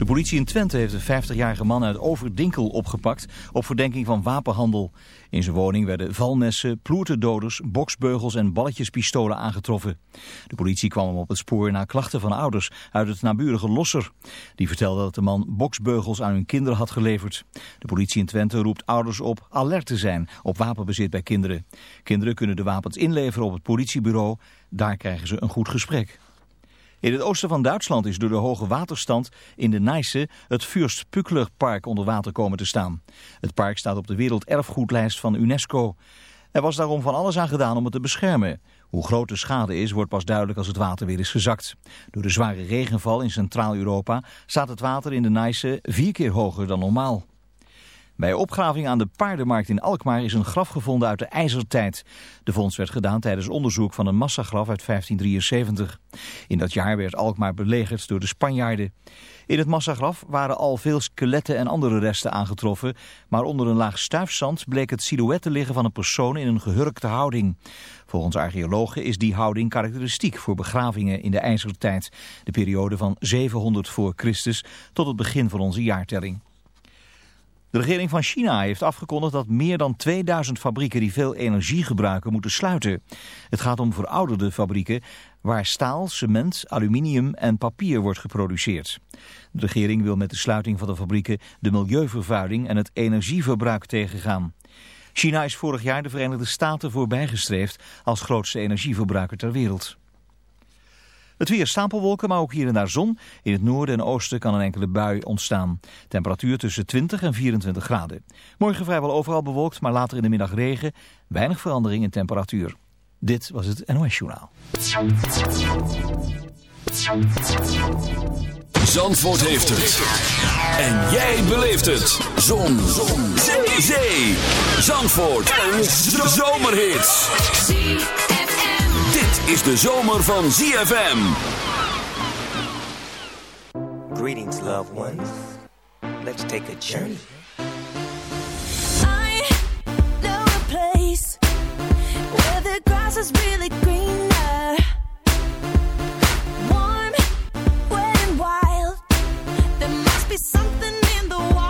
De politie in Twente heeft een 50-jarige man uit Overdinkel opgepakt op verdenking van wapenhandel. In zijn woning werden valmessen, ploertendoders, boksbeugels en balletjespistolen aangetroffen. De politie kwam hem op het spoor na klachten van ouders uit het naburige Losser. Die vertelden dat de man boksbeugels aan hun kinderen had geleverd. De politie in Twente roept ouders op alert te zijn op wapenbezit bij kinderen. Kinderen kunnen de wapens inleveren op het politiebureau. Daar krijgen ze een goed gesprek. In het oosten van Duitsland is door de hoge waterstand in de Neisse het Fürst Park onder water komen te staan. Het park staat op de werelderfgoedlijst van UNESCO. Er was daarom van alles aan gedaan om het te beschermen. Hoe groot de schade is, wordt pas duidelijk als het water weer is gezakt. Door de zware regenval in Centraal-Europa staat het water in de Neisse vier keer hoger dan normaal. Bij opgraving aan de paardenmarkt in Alkmaar is een graf gevonden uit de ijzertijd. De vondst werd gedaan tijdens onderzoek van een massagraf uit 1573. In dat jaar werd Alkmaar belegerd door de Spanjaarden. In het massagraf waren al veel skeletten en andere resten aangetroffen, maar onder een laag stuifzand bleek het silhouet te liggen van een persoon in een gehurkte houding. Volgens archeologen is die houding karakteristiek voor begravingen in de ijzertijd, de periode van 700 voor Christus tot het begin van onze jaartelling. De regering van China heeft afgekondigd dat meer dan 2000 fabrieken die veel energie gebruiken moeten sluiten. Het gaat om verouderde fabrieken waar staal, cement, aluminium en papier wordt geproduceerd. De regering wil met de sluiting van de fabrieken de milieuvervuiling en het energieverbruik tegengaan. China is vorig jaar de Verenigde Staten voorbijgestreefd als grootste energieverbruiker ter wereld. Het weer stapelwolken, maar ook hier en daar zon. In het noorden en oosten kan een enkele bui ontstaan. Temperatuur tussen 20 en 24 graden. Morgen vrijwel overal bewolkt, maar later in de middag regen. Weinig verandering in temperatuur. Dit was het NOS Journaal. Zandvoort heeft het. En jij beleeft het. Zon. Zon. Zee. Zee. Zandvoort. Een zomerhit. ZFM. Dit is de zomer van ZFM. Greetings, loved ones. Let's take a journey. I know a place where the grass is really greener. Warm, wet, and wild. There must be something in the water.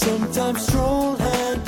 Sometimes stroll hand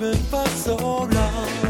been for so long.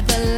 by the.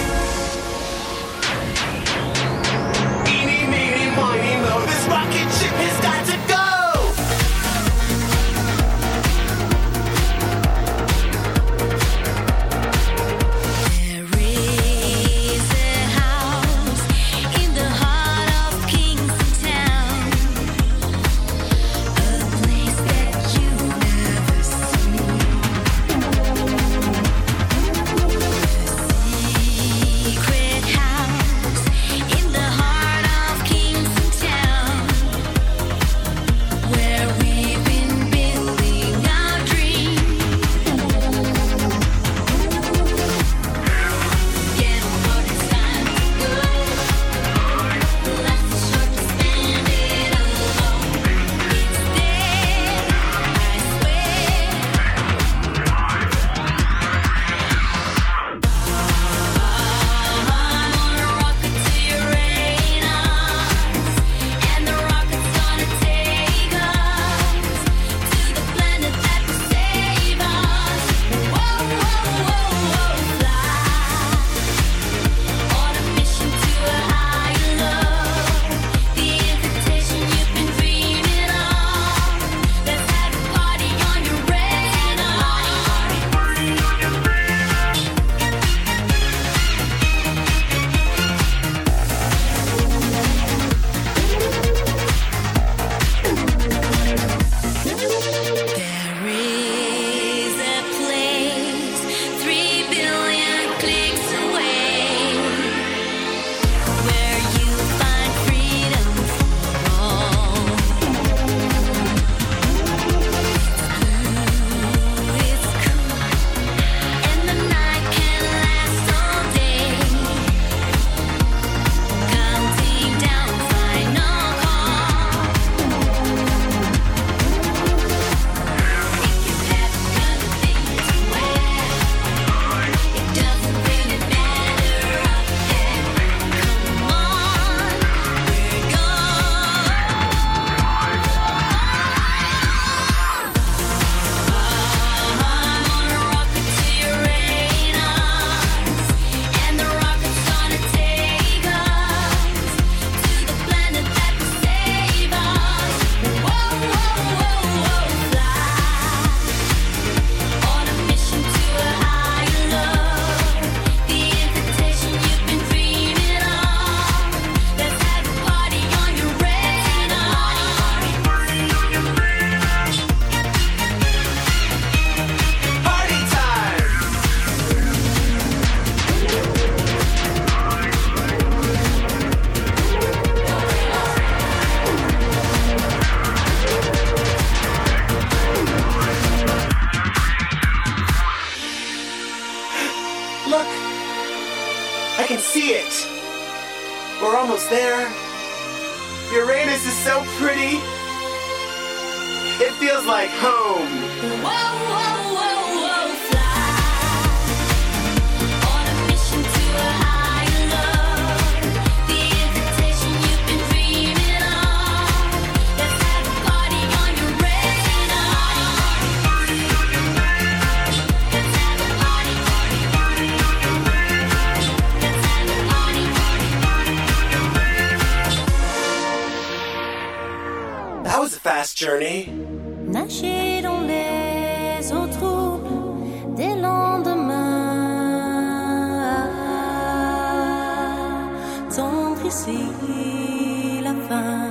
d'ici la fin.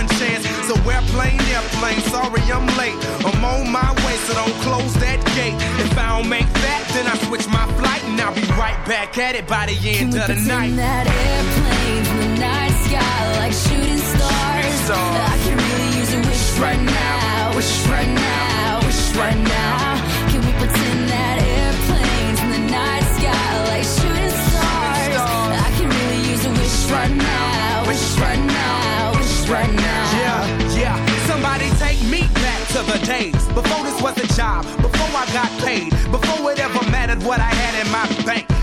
one chance. So airplane, airplane, sorry I'm late. I'm on my way, so don't close that gate. If I don't make that, then I switch my flight and I'll be right back at it by the end Can of the night. That airplane in the night sky like shooting stars. I can really use a wish right, right now, wish right now, wish right now. Right now. Can we pretend that airplanes in the night sky like shooting stars? I really use a wish right now, wish right now, wish right now to the days. Before this was a job, before I got paid, before it ever mattered what I had in my bank.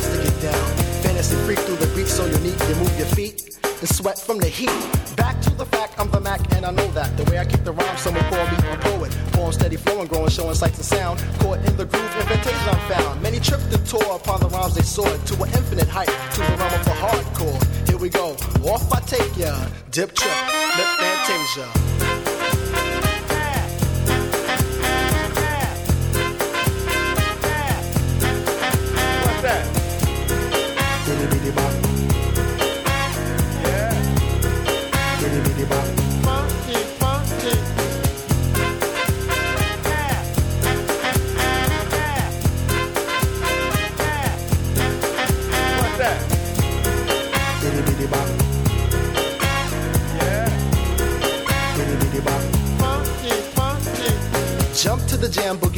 Got to get down. Fantasy freak through the beat, so unique, you move your feet and sweat from the heat. Back to the fact, I'm the Mac, and I know that. The way I kick the rhyme, someone call me a poet. Poem steady flowing, growing, showing sights and sound. Caught in the groove, invitation I'm found. Many tripped and tore upon the rhymes they soared to an infinite height, to the realm of the hardcore. Here we go, off I take ya. Dip trip, lip fantasia.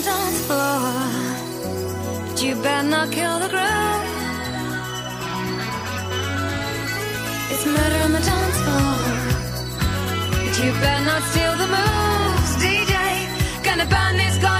the dance floor, but you better not kill the groove. It's murder on the dance floor, but you better not steal the moves, DJ. Gonna burn this guy.